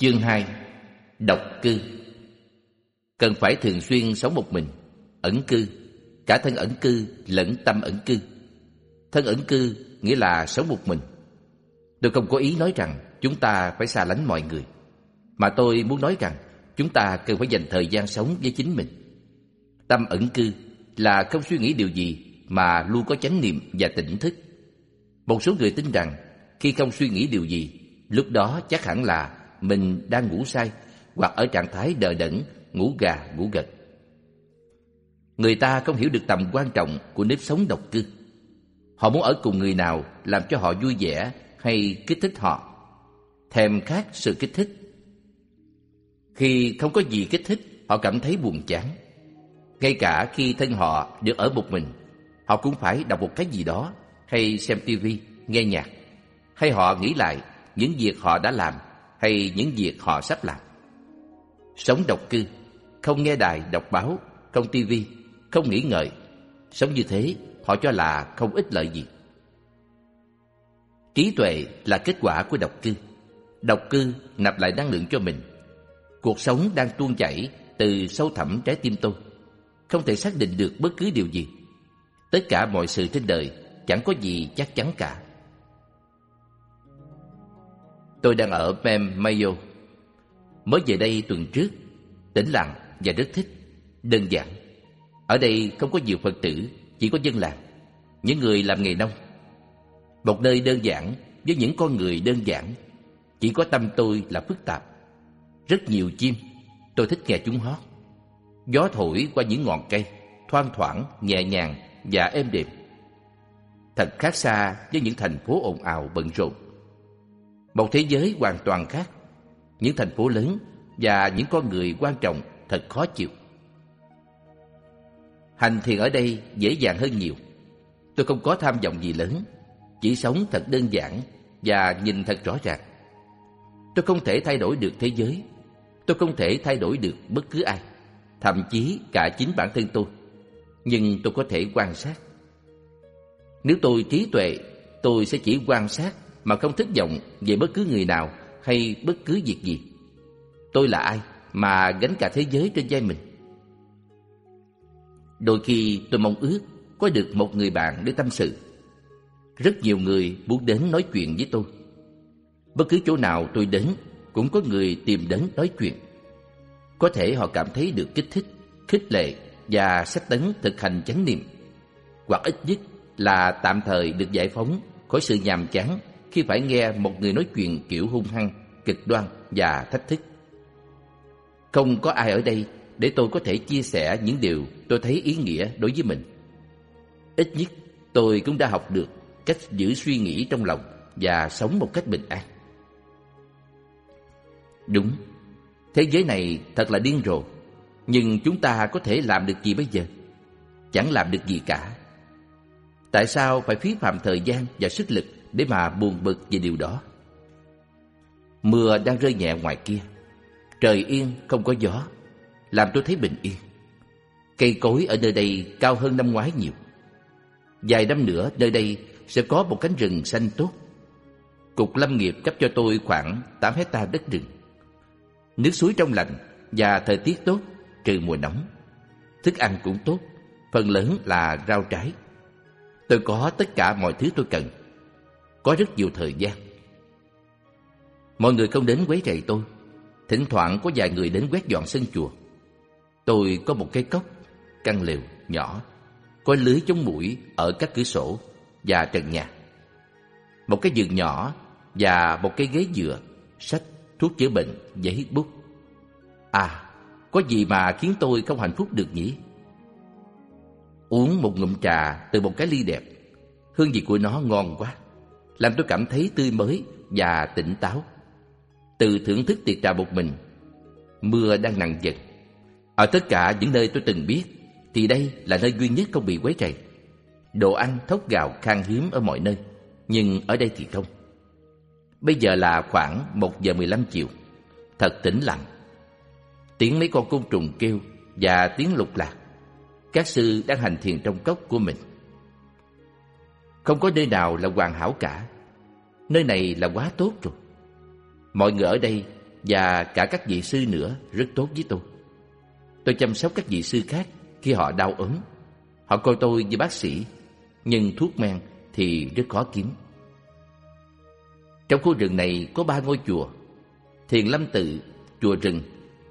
Chương 2 Độc cư Cần phải thường xuyên sống một mình, ẩn cư, cả thân ẩn cư lẫn tâm ẩn cư. Thân ẩn cư nghĩa là sống một mình. Tôi không có ý nói rằng chúng ta phải xa lánh mọi người, mà tôi muốn nói rằng chúng ta cần phải dành thời gian sống với chính mình. Tâm ẩn cư là không suy nghĩ điều gì mà luôn có chánh niệm và tỉnh thức. Một số người tin rằng khi không suy nghĩ điều gì, lúc đó chắc hẳn là mình đang ngủ say hoặc ở trạng thái đờ đẫn, ngủ gà, ngủ gật. Người ta không hiểu được tầm quan trọng của nếp sống độc cư. Họ muốn ở cùng người nào làm cho họ vui vẻ hay kích thích họ. Thèm khát sự kích thích. Khi không có gì kích thích, họ cảm thấy buồn chán. Ngay cả khi thân họ được ở một mình, họ cũng phải đọc một cái gì đó hay xem tivi, nghe nhạc. Hay họ nghĩ lại những việc họ đã làm hay những việc họ sắp làm. Sống độc cư, không nghe đài, đọc báo, không tivi, không nghĩ ngợi. Sống như thế, họ cho là không ích lợi gì. Trí tuệ là kết quả của độc cư. Độc cư nạp lại năng lượng cho mình. Cuộc sống đang tuôn chảy từ sâu thẳm trái tim tôi. Không thể xác định được bất cứ điều gì. Tất cả mọi sự trên đời chẳng có gì chắc chắn cả. Tôi đang ở Mem Mayo. Mới về đây tuần trước, tĩnh lặng và rất thích, đơn giản. Ở đây không có nhiều Phật tử, chỉ có dân làng, những người làm nghề nông. Một nơi đơn giản với những con người đơn giản, chỉ có tâm tôi là phức tạp. Rất nhiều chim, tôi thích nghe chúng hót. Gió thổi qua những ngọn cây, thoang thoảng, nhẹ nhàng và êm đềm. Thật khác xa với những thành phố ồn ào bận rộn. Một thế giới hoàn toàn khác. Những thành phố lớn và những con người quan trọng thật khó chịu. Hành thiền ở đây dễ dàng hơn nhiều. Tôi không có tham vọng gì lớn, chỉ sống thật đơn giản và nhìn thật rõ ràng. Tôi không thể thay đổi được thế giới, tôi không thể thay đổi được bất cứ ai, thậm chí cả chính bản thân tôi. Nhưng tôi có thể quan sát. Nếu tôi trí tuệ, tôi sẽ chỉ quan sát mà không thất vọng về bất cứ người nào hay bất cứ việc gì. Tôi là ai mà gánh cả thế giới trên vai mình? Đôi khi tôi mong ước có được một người bạn để tâm sự. Rất nhiều người muốn đến nói chuyện với tôi. Bất cứ chỗ nào tôi đến cũng có người tìm đến nói chuyện. Có thể họ cảm thấy được kích thích, khích lệ và sách tấn thực hành chánh niệm. Hoặc ít nhất là tạm thời được giải phóng khỏi sự nhàm chán khi phải nghe một người nói chuyện kiểu hung hăng, cực đoan và thách thức. Không có ai ở đây để tôi có thể chia sẻ những điều tôi thấy ý nghĩa đối với mình. Ít nhất tôi cũng đã học được cách giữ suy nghĩ trong lòng và sống một cách bình an. Đúng, thế giới này thật là điên rồ, nhưng chúng ta có thể làm được gì bây giờ? Chẳng làm được gì cả. Tại sao phải phí phạm thời gian và sức lực để mà buồn bực về điều đó. Mưa đang rơi nhẹ ngoài kia. Trời yên không có gió, làm tôi thấy bình yên. Cây cối ở nơi đây cao hơn năm ngoái nhiều. Vài năm nữa nơi đây sẽ có một cánh rừng xanh tốt. Cục Lâm nghiệp cấp cho tôi khoảng 8 hecta đất rừng. Nước suối trong lành và thời tiết tốt trừ mùa nóng. Thức ăn cũng tốt, phần lớn là rau trái. Tôi có tất cả mọi thứ tôi cần có rất nhiều thời gian. Mọi người không đến quấy rầy tôi. Thỉnh thoảng có vài người đến quét dọn sân chùa. Tôi có một cái cốc, căn lều nhỏ, có lưới chống mũi ở các cửa sổ và trần nhà. Một cái giường nhỏ và một cái ghế dựa, sách, thuốc chữa bệnh, giấy bút. À, có gì mà khiến tôi không hạnh phúc được nhỉ? Uống một ngụm trà từ một cái ly đẹp, hương vị của nó ngon quá làm tôi cảm thấy tươi mới và tỉnh táo. Từ thưởng thức tiệc trà một mình, mưa đang nặng dần. Ở tất cả những nơi tôi từng biết, thì đây là nơi duy nhất không bị quấy rầy. Đồ ăn thóc gạo khan hiếm ở mọi nơi, nhưng ở đây thì không. Bây giờ là khoảng một giờ mười lăm chiều, thật tĩnh lặng. Tiếng mấy con côn trùng kêu và tiếng lục lạc. Các sư đang hành thiền trong cốc của mình. Không có nơi nào là hoàn hảo cả. Nơi này là quá tốt rồi. Mọi người ở đây và cả các vị sư nữa rất tốt với tôi. Tôi chăm sóc các vị sư khác khi họ đau ốm. Họ coi tôi như bác sĩ, nhưng thuốc men thì rất khó kiếm. Trong khu rừng này có ba ngôi chùa, Thiền Lâm Tự, chùa rừng,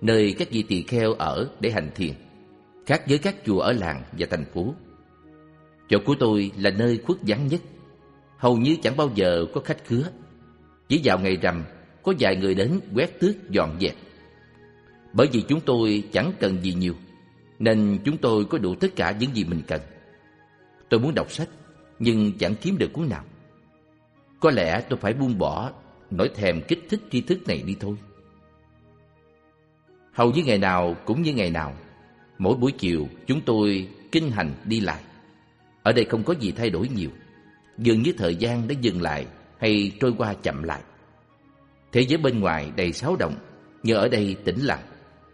nơi các vị tỳ kheo ở để hành thiền, khác với các chùa ở làng và thành phố. Chỗ của tôi là nơi khuất vắng nhất, hầu như chẳng bao giờ có khách khứa. Chỉ vào ngày rằm, có vài người đến quét tước dọn dẹp. Bởi vì chúng tôi chẳng cần gì nhiều, nên chúng tôi có đủ tất cả những gì mình cần. Tôi muốn đọc sách, nhưng chẳng kiếm được cuốn nào. Có lẽ tôi phải buông bỏ nỗi thèm kích thích tri thức này đi thôi. Hầu như ngày nào cũng như ngày nào, mỗi buổi chiều chúng tôi kinh hành đi lại. Ở đây không có gì thay đổi nhiều, dường như thời gian đã dừng lại hay trôi qua chậm lại. Thế giới bên ngoài đầy xáo động, nhờ ở đây tĩnh lặng,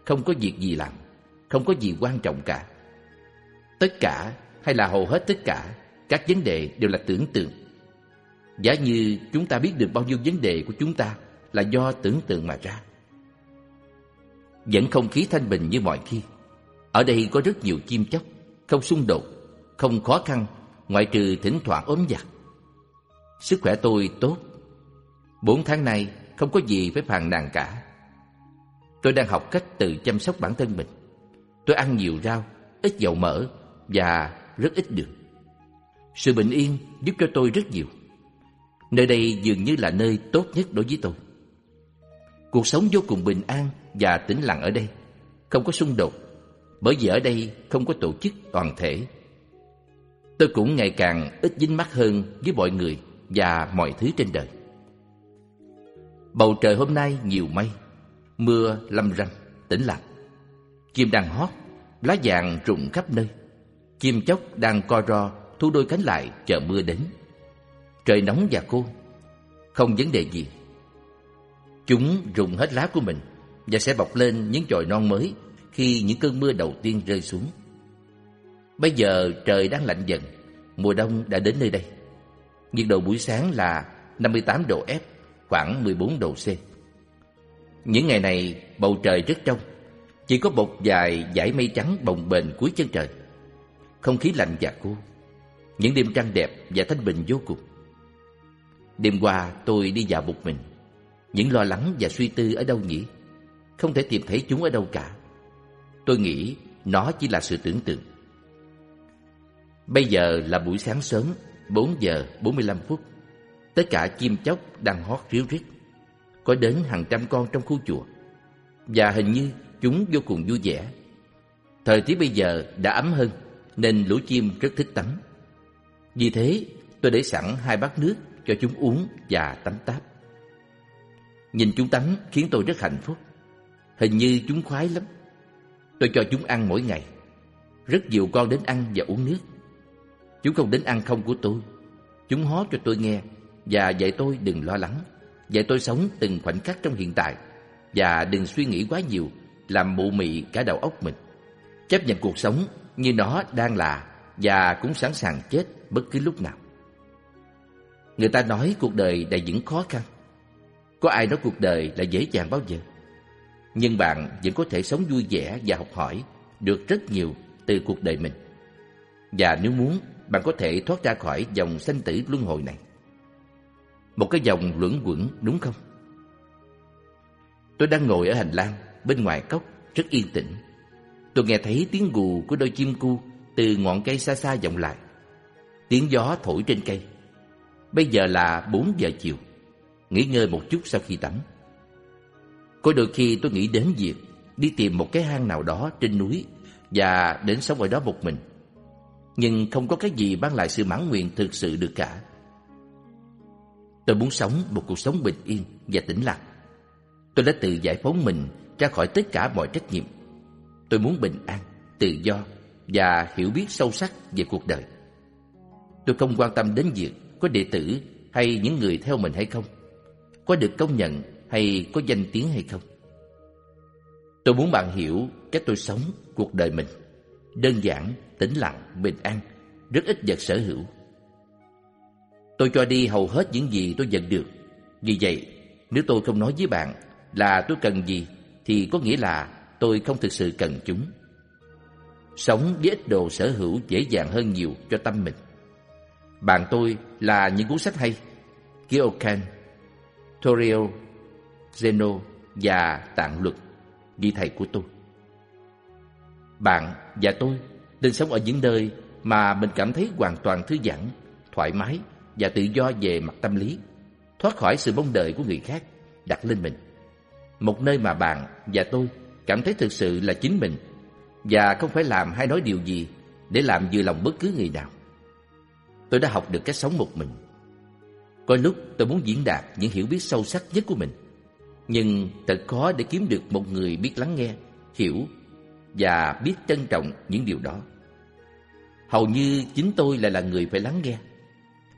không có việc gì làm, không có gì quan trọng cả. Tất cả hay là hầu hết tất cả các vấn đề đều là tưởng tượng. Giả như chúng ta biết được bao nhiêu vấn đề của chúng ta là do tưởng tượng mà ra. Vẫn không khí thanh bình như mọi khi. Ở đây có rất nhiều chim chóc, không xung đột, không khó khăn, ngoại trừ thỉnh thoảng ốm giặt. Sức khỏe tôi tốt. Bốn tháng nay không có gì phải phàn nàn cả. Tôi đang học cách tự chăm sóc bản thân mình. Tôi ăn nhiều rau, ít dầu mỡ và rất ít đường. Sự bình yên giúp cho tôi rất nhiều. Nơi đây dường như là nơi tốt nhất đối với tôi. Cuộc sống vô cùng bình an và tĩnh lặng ở đây, không có xung đột, bởi vì ở đây không có tổ chức toàn thể. Tôi cũng ngày càng ít dính mắt hơn với mọi người và mọi thứ trên đời. Bầu trời hôm nay nhiều mây, mưa lâm râm, tĩnh lặng. Chim đang hót, lá vàng rụng khắp nơi. Chim chóc đang co ro, thu đôi cánh lại chờ mưa đến. Trời nóng và khô, không vấn đề gì. Chúng rụng hết lá của mình và sẽ bọc lên những chồi non mới khi những cơn mưa đầu tiên rơi xuống. Bây giờ trời đang lạnh dần, mùa đông đã đến nơi đây. Nhiệt độ buổi sáng là 58 độ F, khoảng 14 độ C. Những ngày này bầu trời rất trong, chỉ có một vài dải mây trắng bồng bềnh cuối chân trời. Không khí lạnh và khô. Những đêm trăng đẹp và thanh bình vô cùng. Đêm qua tôi đi dạo một mình. Những lo lắng và suy tư ở đâu nhỉ? Không thể tìm thấy chúng ở đâu cả. Tôi nghĩ nó chỉ là sự tưởng tượng. Bây giờ là buổi sáng sớm, 4 giờ 45 phút. Tất cả chim chóc đang hót ríu rít. Có đến hàng trăm con trong khu chùa. Và hình như chúng vô cùng vui vẻ. Thời tiết bây giờ đã ấm hơn, nên lũ chim rất thích tắm. Vì thế, tôi để sẵn hai bát nước cho chúng uống và tắm táp. Nhìn chúng tắm khiến tôi rất hạnh phúc. Hình như chúng khoái lắm. Tôi cho chúng ăn mỗi ngày. Rất nhiều con đến ăn và uống nước. Chúng không đến ăn không của tôi. Chúng hó cho tôi nghe và dạy tôi đừng lo lắng. Dạy tôi sống từng khoảnh khắc trong hiện tại và đừng suy nghĩ quá nhiều làm mụ mị cả đầu óc mình. Chấp nhận cuộc sống như nó đang là và cũng sẵn sàng chết bất cứ lúc nào. Người ta nói cuộc đời đầy những khó khăn. Có ai nói cuộc đời là dễ dàng bao giờ? Nhưng bạn vẫn có thể sống vui vẻ và học hỏi được rất nhiều từ cuộc đời mình. Và nếu muốn, bạn có thể thoát ra khỏi dòng sanh tử luân hồi này. Một cái dòng luẩn quẩn, đúng không? Tôi đang ngồi ở hành lang bên ngoài cốc, rất yên tĩnh. Tôi nghe thấy tiếng gù của đôi chim cu từ ngọn cây xa xa vọng lại. Tiếng gió thổi trên cây. Bây giờ là 4 giờ chiều. Nghỉ ngơi một chút sau khi tắm. Có đôi khi tôi nghĩ đến việc đi tìm một cái hang nào đó trên núi và đến sống ở đó một mình. Nhưng không có cái gì mang lại sự mãn nguyện thực sự được cả. Tôi muốn sống một cuộc sống bình yên và tĩnh lặng. Tôi đã tự giải phóng mình ra khỏi tất cả mọi trách nhiệm. Tôi muốn bình an, tự do và hiểu biết sâu sắc về cuộc đời. Tôi không quan tâm đến việc có đệ tử hay những người theo mình hay không, có được công nhận hay có danh tiếng hay không. Tôi muốn bạn hiểu cách tôi sống cuộc đời mình. Đơn giản, tĩnh lặng, bình an, rất ít vật sở hữu. Tôi cho đi hầu hết những gì tôi nhận được. Vì vậy, nếu tôi không nói với bạn là tôi cần gì thì có nghĩa là tôi không thực sự cần chúng. Sống với ít đồ sở hữu dễ dàng hơn nhiều cho tâm mình. Bạn tôi là những cuốn sách hay, Kyokan, Torio, Zeno và Tạng Luật, ghi thầy của tôi. Bạn và tôi nên sống ở những nơi mà mình cảm thấy hoàn toàn thư giãn, thoải mái và tự do về mặt tâm lý, thoát khỏi sự mong đợi của người khác đặt lên mình. Một nơi mà bạn và tôi cảm thấy thực sự là chính mình và không phải làm hay nói điều gì để làm vừa lòng bất cứ người nào. Tôi đã học được cách sống một mình. Có lúc tôi muốn diễn đạt những hiểu biết sâu sắc nhất của mình, nhưng thật khó để kiếm được một người biết lắng nghe, hiểu và biết trân trọng những điều đó. Hầu như chính tôi lại là người phải lắng nghe.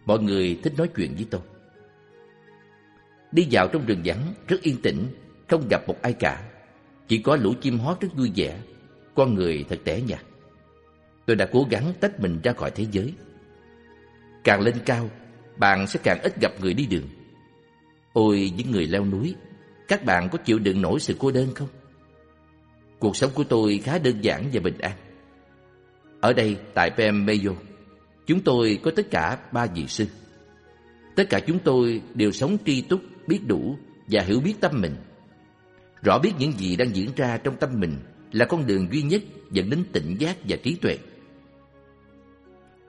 Mọi người thích nói chuyện với tôi. Đi dạo trong rừng vắng rất yên tĩnh, không gặp một ai cả. Chỉ có lũ chim hót rất vui vẻ, con người thật tẻ nhạt. Tôi đã cố gắng tách mình ra khỏi thế giới. Càng lên cao, bạn sẽ càng ít gặp người đi đường. Ôi những người leo núi, các bạn có chịu đựng nổi sự cô đơn không? Cuộc sống của tôi khá đơn giản và bình an. Ở đây tại Pembeyo, chúng tôi có tất cả ba vị sư. Tất cả chúng tôi đều sống tri túc, biết đủ và hiểu biết tâm mình. Rõ biết những gì đang diễn ra trong tâm mình là con đường duy nhất dẫn đến tỉnh giác và trí tuệ.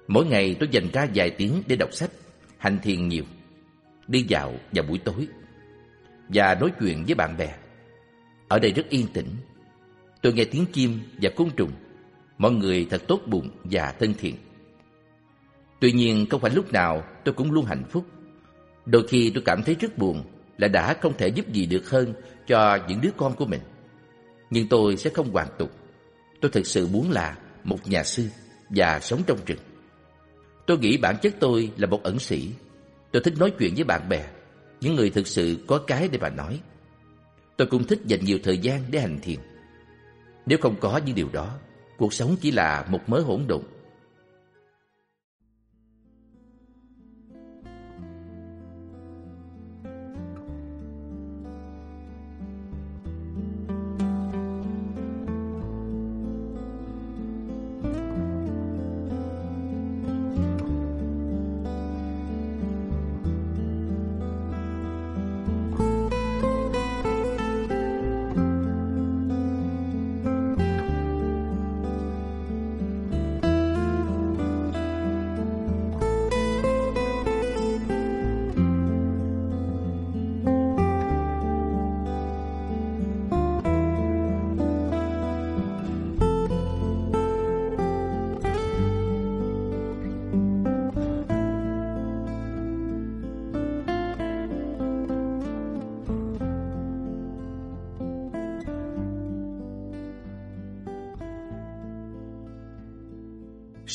Mỗi ngày tôi dành ra vài tiếng để đọc sách, hành thiền nhiều, đi dạo vào buổi tối và nói chuyện với bạn bè. Ở đây rất yên tĩnh. Tôi nghe tiếng chim và côn trùng. Mọi người thật tốt bụng và thân thiện. Tuy nhiên không phải lúc nào tôi cũng luôn hạnh phúc. Đôi khi tôi cảm thấy rất buồn là đã không thể giúp gì được hơn cho những đứa con của mình. Nhưng tôi sẽ không hoàn tục. Tôi thực sự muốn là một nhà sư và sống trong rừng. Tôi nghĩ bản chất tôi là một ẩn sĩ. Tôi thích nói chuyện với bạn bè, những người thực sự có cái để mà nói. Tôi cũng thích dành nhiều thời gian để hành thiền. Nếu không có những điều đó, cuộc sống chỉ là một mớ hỗn độn.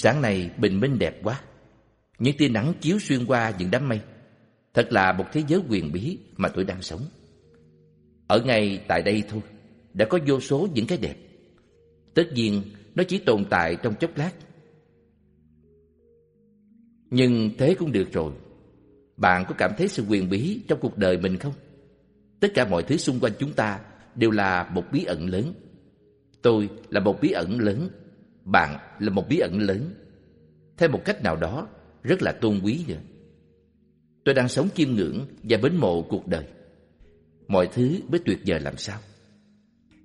Sáng nay bình minh đẹp quá. Những tia nắng chiếu xuyên qua những đám mây. Thật là một thế giới quyền bí mà tôi đang sống. Ở ngay tại đây thôi, đã có vô số những cái đẹp. Tất nhiên, nó chỉ tồn tại trong chốc lát. Nhưng thế cũng được rồi. Bạn có cảm thấy sự quyền bí trong cuộc đời mình không? Tất cả mọi thứ xung quanh chúng ta đều là một bí ẩn lớn. Tôi là một bí ẩn lớn bạn là một bí ẩn lớn. Theo một cách nào đó, rất là tôn quý nữa. Tôi đang sống chiêm ngưỡng và bến mộ cuộc đời. Mọi thứ mới tuyệt vời làm sao.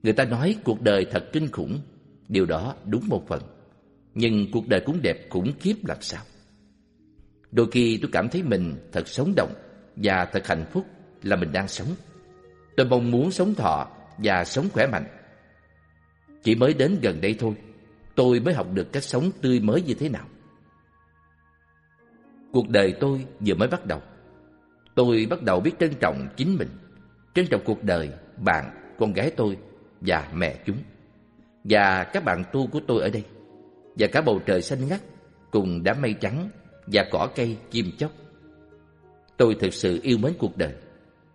Người ta nói cuộc đời thật kinh khủng, điều đó đúng một phần. Nhưng cuộc đời cũng đẹp khủng khiếp làm sao. Đôi khi tôi cảm thấy mình thật sống động và thật hạnh phúc là mình đang sống. Tôi mong muốn sống thọ và sống khỏe mạnh. Chỉ mới đến gần đây thôi, tôi mới học được cách sống tươi mới như thế nào. Cuộc đời tôi vừa mới bắt đầu. Tôi bắt đầu biết trân trọng chính mình, trân trọng cuộc đời, bạn, con gái tôi và mẹ chúng. Và các bạn tu của tôi ở đây. Và cả bầu trời xanh ngắt cùng đám mây trắng và cỏ cây chim chóc. Tôi thực sự yêu mến cuộc đời.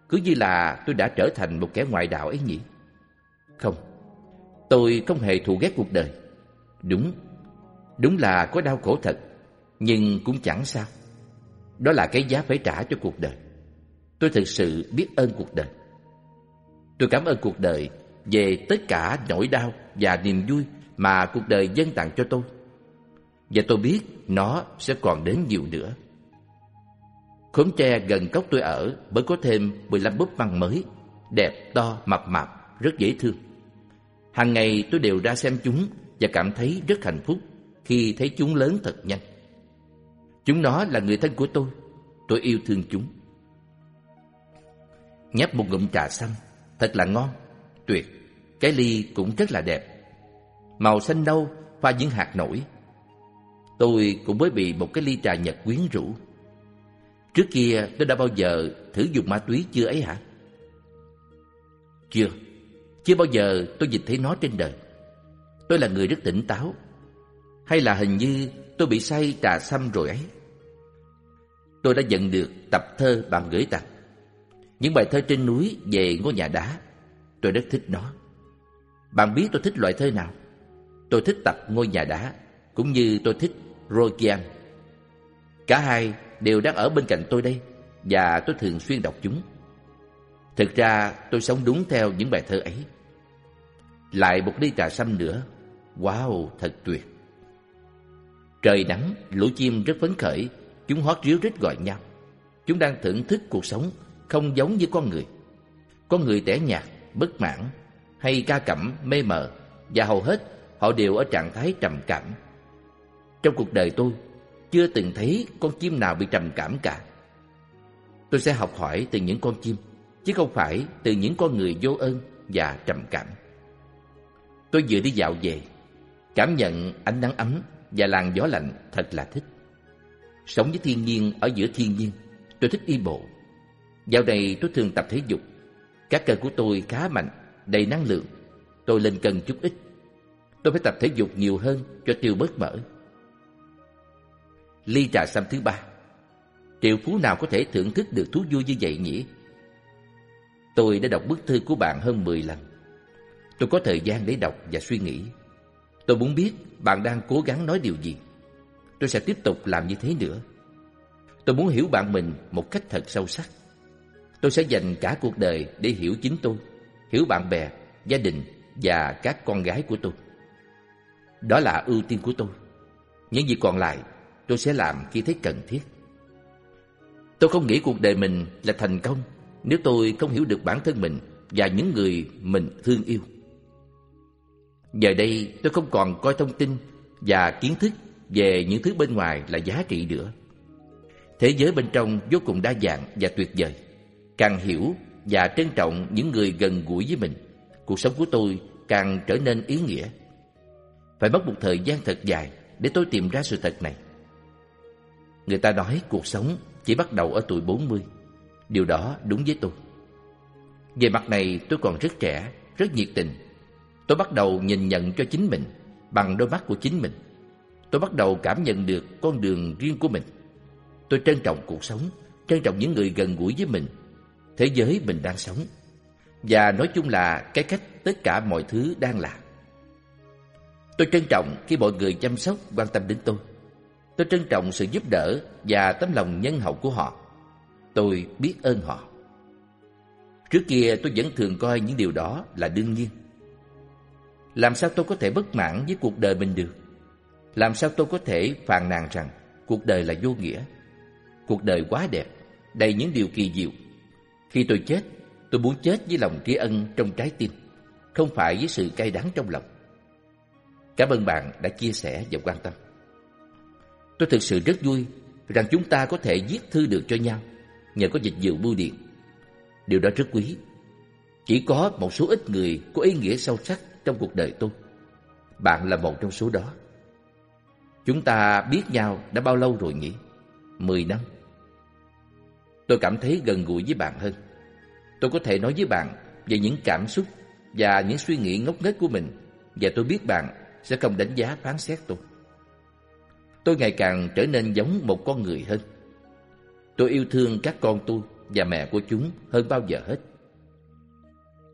Cứ như là tôi đã trở thành một kẻ ngoại đạo ấy nhỉ? Không, tôi không hề thù ghét cuộc đời. Đúng, đúng là có đau khổ thật, nhưng cũng chẳng sao. Đó là cái giá phải trả cho cuộc đời. Tôi thực sự biết ơn cuộc đời. Tôi cảm ơn cuộc đời về tất cả nỗi đau và niềm vui mà cuộc đời dâng tặng cho tôi. Và tôi biết nó sẽ còn đến nhiều nữa. Khóm tre gần cốc tôi ở mới có thêm 15 búp măng mới, đẹp, to, mập mạp, rất dễ thương. Hàng ngày tôi đều ra xem chúng và cảm thấy rất hạnh phúc khi thấy chúng lớn thật nhanh. Chúng nó là người thân của tôi, tôi yêu thương chúng. Nhấp một ngụm trà xanh, thật là ngon, tuyệt. Cái ly cũng rất là đẹp. Màu xanh nâu pha những hạt nổi. Tôi cũng mới bị một cái ly trà Nhật quyến rũ. Trước kia tôi đã bao giờ thử dùng ma túy chưa ấy hả? Chưa. Chưa bao giờ tôi nhìn thấy nó trên đời. Tôi là người rất tỉnh táo. Hay là hình như tôi bị say trà xăm rồi ấy? Tôi đã nhận được tập thơ bạn gửi tặng. Những bài thơ trên núi về ngôi nhà đá. Tôi rất thích nó. Bạn biết tôi thích loại thơ nào? Tôi thích tập ngôi nhà đá, cũng như tôi thích Rogian Cả hai đều đang ở bên cạnh tôi đây, và tôi thường xuyên đọc chúng. Thực ra tôi sống đúng theo những bài thơ ấy. Lại một ly trà xanh nữa. Wow, thật tuyệt. Trời nắng, lũ chim rất phấn khởi, chúng hót ríu rít gọi nhau. Chúng đang thưởng thức cuộc sống không giống như con người. Con người tẻ nhạt, bất mãn hay ca cẩm mê mờ và hầu hết họ đều ở trạng thái trầm cảm. Trong cuộc đời tôi, chưa từng thấy con chim nào bị trầm cảm cả. Tôi sẽ học hỏi từ những con chim, chứ không phải từ những con người vô ơn và trầm cảm. Tôi vừa đi dạo về, cảm nhận ánh nắng ấm và làn gió lạnh thật là thích. Sống với thiên nhiên ở giữa thiên nhiên, tôi thích đi bộ. Dạo này tôi thường tập thể dục. Các cơ của tôi khá mạnh, đầy năng lượng. Tôi lên cân chút ít. Tôi phải tập thể dục nhiều hơn cho tiêu bớt mỡ. Ly trà xăm thứ ba. Triệu phú nào có thể thưởng thức được thú vui như vậy nhỉ? Tôi đã đọc bức thư của bạn hơn 10 lần. Tôi có thời gian để đọc và suy nghĩ. Tôi muốn biết bạn đang cố gắng nói điều gì. Tôi sẽ tiếp tục làm như thế nữa. Tôi muốn hiểu bạn mình một cách thật sâu sắc. Tôi sẽ dành cả cuộc đời để hiểu chính tôi, hiểu bạn bè, gia đình và các con gái của tôi. Đó là ưu tiên của tôi. Những gì còn lại tôi sẽ làm khi thấy cần thiết. Tôi không nghĩ cuộc đời mình là thành công nếu tôi không hiểu được bản thân mình và những người mình thương yêu. Giờ đây tôi không còn coi thông tin và kiến thức về những thứ bên ngoài là giá trị nữa. Thế giới bên trong vô cùng đa dạng và tuyệt vời. Càng hiểu và trân trọng những người gần gũi với mình, cuộc sống của tôi càng trở nên ý nghĩa. Phải mất một thời gian thật dài để tôi tìm ra sự thật này. Người ta nói cuộc sống chỉ bắt đầu ở tuổi 40. Điều đó đúng với tôi. Về mặt này tôi còn rất trẻ, rất nhiệt tình. Tôi bắt đầu nhìn nhận cho chính mình bằng đôi mắt của chính mình. Tôi bắt đầu cảm nhận được con đường riêng của mình. Tôi trân trọng cuộc sống, trân trọng những người gần gũi với mình, thế giới mình đang sống. Và nói chung là cái cách tất cả mọi thứ đang là. Tôi trân trọng khi mọi người chăm sóc, quan tâm đến tôi. Tôi trân trọng sự giúp đỡ và tấm lòng nhân hậu của họ. Tôi biết ơn họ. Trước kia tôi vẫn thường coi những điều đó là đương nhiên. Làm sao tôi có thể bất mãn với cuộc đời mình được? Làm sao tôi có thể phàn nàn rằng cuộc đời là vô nghĩa? Cuộc đời quá đẹp, đầy những điều kỳ diệu. Khi tôi chết, tôi muốn chết với lòng tri ân trong trái tim, không phải với sự cay đắng trong lòng. Cảm ơn bạn đã chia sẻ và quan tâm. Tôi thực sự rất vui rằng chúng ta có thể viết thư được cho nhau nhờ có dịch vụ bưu điện. Điều đó rất quý. Chỉ có một số ít người có ý nghĩa sâu sắc trong cuộc đời tôi. Bạn là một trong số đó. Chúng ta biết nhau đã bao lâu rồi nhỉ? Mười năm. Tôi cảm thấy gần gũi với bạn hơn. Tôi có thể nói với bạn về những cảm xúc và những suy nghĩ ngốc nghếch của mình và tôi biết bạn sẽ không đánh giá phán xét tôi. Tôi ngày càng trở nên giống một con người hơn. Tôi yêu thương các con tôi và mẹ của chúng hơn bao giờ hết.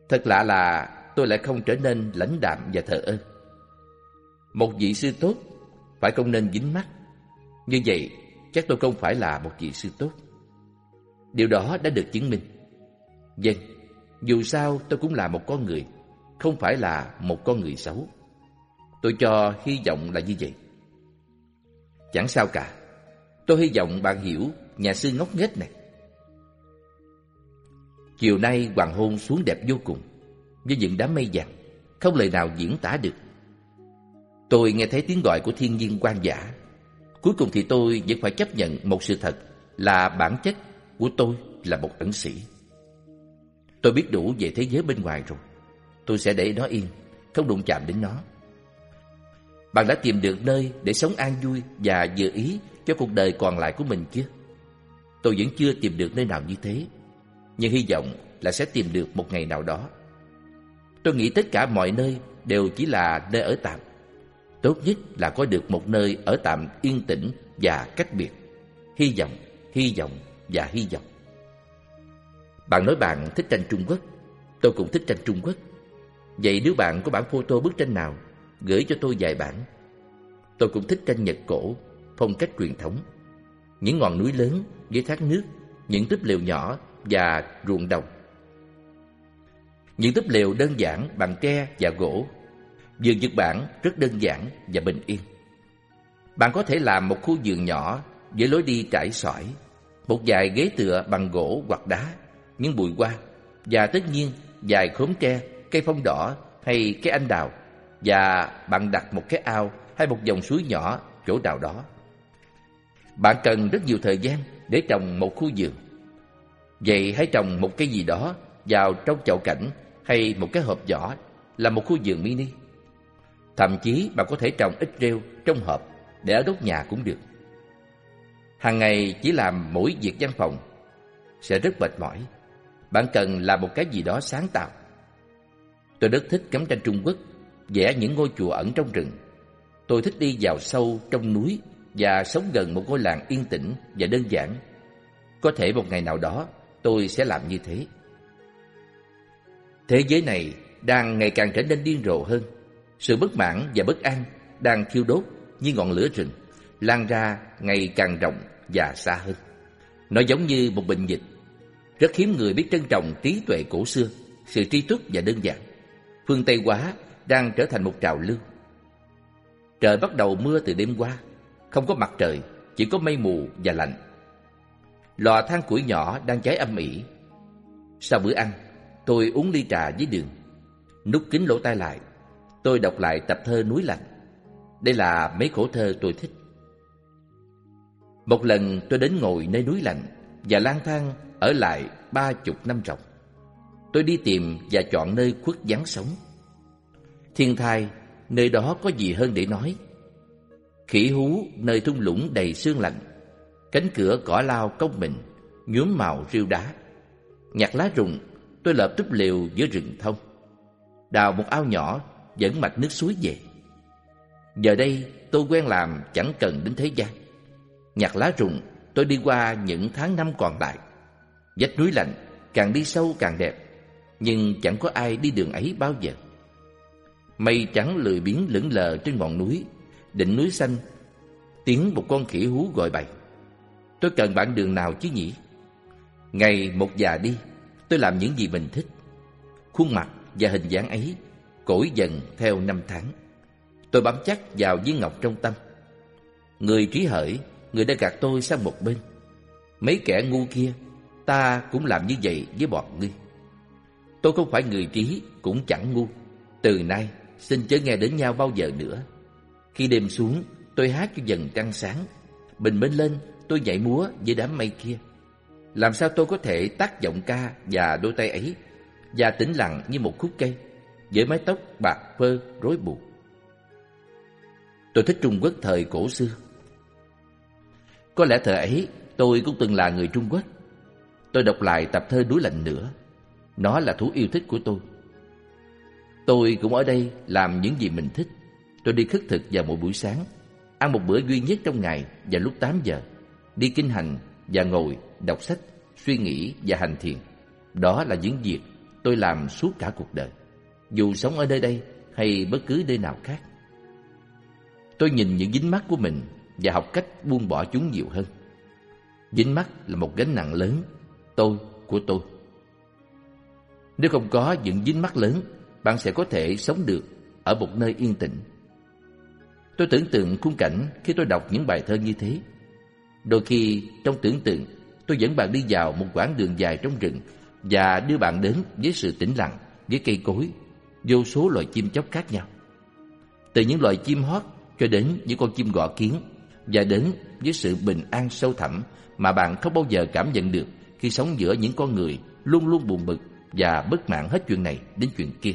Thật lạ là tôi lại không trở nên lãnh đạm và thờ ơ. Một vị sư tốt phải không nên dính mắt. Như vậy, chắc tôi không phải là một vị sư tốt. Điều đó đã được chứng minh. Vâng, Dù sao tôi cũng là một con người, không phải là một con người xấu. Tôi cho hy vọng là như vậy. Chẳng sao cả. Tôi hy vọng bạn hiểu nhà sư ngốc nghếch này. Chiều nay hoàng hôn xuống đẹp vô cùng, với những đám mây vàng, không lời nào diễn tả được. Tôi nghe thấy tiếng gọi của thiên nhiên quan giả. Cuối cùng thì tôi vẫn phải chấp nhận một sự thật là bản chất của tôi là một ẩn sĩ. Tôi biết đủ về thế giới bên ngoài rồi. Tôi sẽ để nó yên, không đụng chạm đến nó. Bạn đã tìm được nơi để sống an vui và dự ý cho cuộc đời còn lại của mình chưa? Tôi vẫn chưa tìm được nơi nào như thế, nhưng hy vọng là sẽ tìm được một ngày nào đó. Tôi nghĩ tất cả mọi nơi đều chỉ là nơi ở tạm. Tốt nhất là có được một nơi ở tạm yên tĩnh và cách biệt. Hy vọng, hy vọng và hy vọng. Bạn nói bạn thích tranh Trung Quốc, tôi cũng thích tranh Trung Quốc. Vậy nếu bạn có bản photo bức tranh nào, gửi cho tôi vài bản. Tôi cũng thích tranh Nhật cổ, phong cách truyền thống. Những ngọn núi lớn với thác nước, những túp lều nhỏ và ruộng đồng. Những túp lều đơn giản bằng tre và gỗ. Vườn Nhật Bản rất đơn giản và bình yên. Bạn có thể làm một khu vườn nhỏ với lối đi trải sỏi, một vài ghế tựa bằng gỗ hoặc đá, những bụi hoa và tất nhiên vài khóm tre, cây phong đỏ hay cây anh đào và bạn đặt một cái ao hay một dòng suối nhỏ chỗ nào đó. Bạn cần rất nhiều thời gian để trồng một khu vườn. Vậy hãy trồng một cái gì đó vào trong chậu cảnh hay một cái hộp vỏ là một khu vườn mini. Thậm chí bạn có thể trồng ít rêu trong hộp để ở đốt nhà cũng được. Hàng ngày chỉ làm mỗi việc văn phòng sẽ rất mệt mỏi. Bạn cần làm một cái gì đó sáng tạo. Tôi rất thích cắm tranh Trung Quốc, vẽ những ngôi chùa ẩn trong rừng. Tôi thích đi vào sâu trong núi và sống gần một ngôi làng yên tĩnh và đơn giản. Có thể một ngày nào đó tôi sẽ làm như thế. Thế giới này đang ngày càng trở nên điên rồ hơn. Sự bất mãn và bất an đang thiêu đốt như ngọn lửa rừng, lan ra ngày càng rộng và xa hơn. Nó giống như một bệnh dịch. Rất hiếm người biết trân trọng trí tuệ cổ xưa, sự tri túc và đơn giản. Phương Tây hóa đang trở thành một trào lưu. Trời bắt đầu mưa từ đêm qua, không có mặt trời, chỉ có mây mù và lạnh. Lò than củi nhỏ đang cháy âm ỉ. Sau bữa ăn, tôi uống ly trà với đường. Nút kín lỗ tai lại, tôi đọc lại tập thơ núi lạnh. Đây là mấy khổ thơ tôi thích. Một lần tôi đến ngồi nơi núi lạnh và lang thang ở lại ba chục năm ròng. Tôi đi tìm và chọn nơi khuất vắng sống. Thiên thai, nơi đó có gì hơn để nói. Khỉ hú, nơi thung lũng đầy sương lạnh. Cánh cửa cỏ lao cong mình, nhuốm màu rêu đá. Nhặt lá rụng, tôi lợp túp liều giữa rừng thông. Đào một ao nhỏ, dẫn mạch nước suối về. Giờ đây, tôi quen làm chẳng cần đến thế gian. Nhặt lá rụng, tôi đi qua những tháng năm còn lại. Vách núi lạnh, càng đi sâu càng đẹp, nhưng chẳng có ai đi đường ấy bao giờ. Mây trắng lười biếng lững lờ trên ngọn núi, đỉnh núi xanh. Tiếng một con khỉ hú gọi bày. Tôi cần bạn đường nào chứ nhỉ? Ngày một già đi, tôi làm những gì mình thích. Khuôn mặt và hình dáng ấy cỗi dần theo năm tháng. Tôi bám chắc vào viên ngọc trong tâm. Người trí hỡi người đã gạt tôi sang một bên. Mấy kẻ ngu kia, ta cũng làm như vậy với bọn ngươi. Tôi không phải người trí, cũng chẳng ngu. Từ nay, xin chớ nghe đến nhau bao giờ nữa. Khi đêm xuống, tôi hát cho dần trăng sáng. Bình minh lên, tôi nhảy múa với đám mây kia. Làm sao tôi có thể tác giọng ca và đôi tay ấy và tĩnh lặng như một khúc cây với mái tóc bạc phơ rối bù. Tôi thích Trung Quốc thời cổ xưa. Có lẽ thời ấy tôi cũng từng là người Trung Quốc. Tôi đọc lại tập thơ núi lạnh nữa. Nó là thú yêu thích của tôi. Tôi cũng ở đây làm những gì mình thích. Tôi đi khất thực vào mỗi buổi sáng, ăn một bữa duy nhất trong ngày vào lúc 8 giờ, đi kinh hành và ngồi đọc sách, suy nghĩ và hành thiền. Đó là những việc tôi làm suốt cả cuộc đời, dù sống ở nơi đây hay bất cứ nơi nào khác. Tôi nhìn những dính mắt của mình và học cách buông bỏ chúng nhiều hơn. Dính mắt là một gánh nặng lớn, tôi của tôi. Nếu không có những dính mắt lớn, bạn sẽ có thể sống được ở một nơi yên tĩnh. Tôi tưởng tượng khung cảnh khi tôi đọc những bài thơ như thế. Đôi khi trong tưởng tượng, tôi dẫn bạn đi vào một quãng đường dài trong rừng và đưa bạn đến với sự tĩnh lặng, với cây cối, vô số loài chim chóc khác nhau. Từ những loài chim hót cho đến những con chim gõ kiến và đến với sự bình an sâu thẳm mà bạn không bao giờ cảm nhận được khi sống giữa những con người luôn luôn buồn bực và bất mãn hết chuyện này đến chuyện kia.